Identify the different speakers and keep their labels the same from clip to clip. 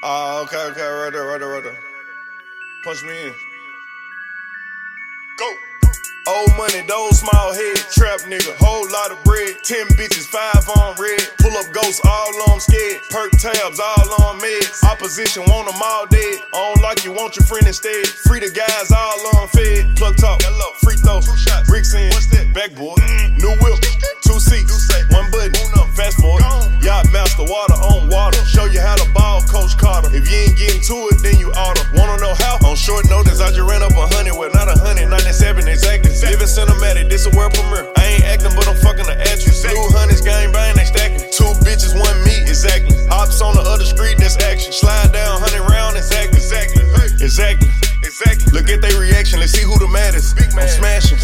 Speaker 1: Ah, okay, okay, right there, right there, right there. Punch me in. Go. Old money, those small head, trap nigga, whole lot of bread. Ten bitches, five on red. Pull up ghosts, all on scared. Perk tabs, all on meds. Opposition, want them all dead. I don't like you, want your friend instead. Free the guys, all on fed. Plug talk, hello, free throw, two shots, bricks in. What's that? Backboard, new whip, short notice, I just ran up a hundred, well, not a hundred, 97 exactly. Living cinematic, this a world premiere. I ain't acting, but I'm fucking the actress. Blue hundreds, gang bang, they stacking. Two bitches, one me, exactly. Ops on the other street, that's action. Slide down, hundred round, exactly, exactly, exactly, exactly. Look at their reaction, let's see who the maddest. Big man. I'm smashing.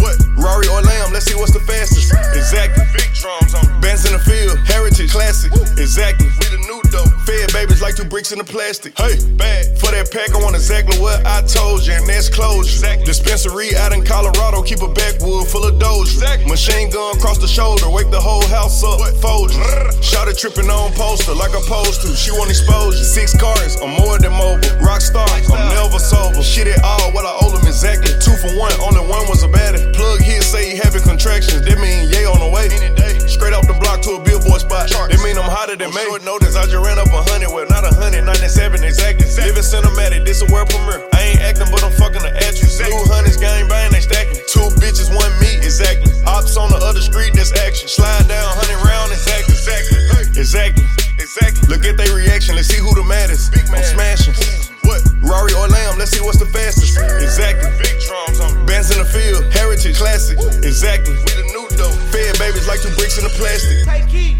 Speaker 1: What? Rari or Lamb, let's see what's the fastest. Exactly. Big drums on Bands in the field, heritage, classic. Exactly. We the new dope. Fed babies like two bricks in the plastic. Hey, bad. For that pack, I want exactly what I told you, and that's closure. Exactly. Dispensary out in Colorado, keep a backwood full of doja. Exactly. Machine gun across the shoulder, wake the whole house up. What? Folgers. Shot it tripping on poster like I'm supposed to. She want exposure. Six cars, I'm more than mobile. Rockstar, I'm never sober. Shit at all, what I owe them exactly. Two for one, only one was a baddie. Spot. That mean I'm hotter than May. Short notice, I just ran up a hundred. Well, not a hundred, 97 exactly. Living cinematic, this a world premiere. I ain't acting, but I'm fucking the actress. Blue hundreds, gang bang, they stacking. Two bitches, one me, exactly. Ops on the other street, that's action. Slide down, hundred round, exactly, exactly, exactly, exactly. Look at their reaction, let's see who the maddest. Big man. I'm smashing. What? Rari or Lamb, let's see what's the fastest. Exactly. Big drums on Bands in the field, heritage, classic. Exactly. We the new dope. Fed babies like two bricks in the plastic.
Speaker 2: Take heat.
Speaker 3: Two.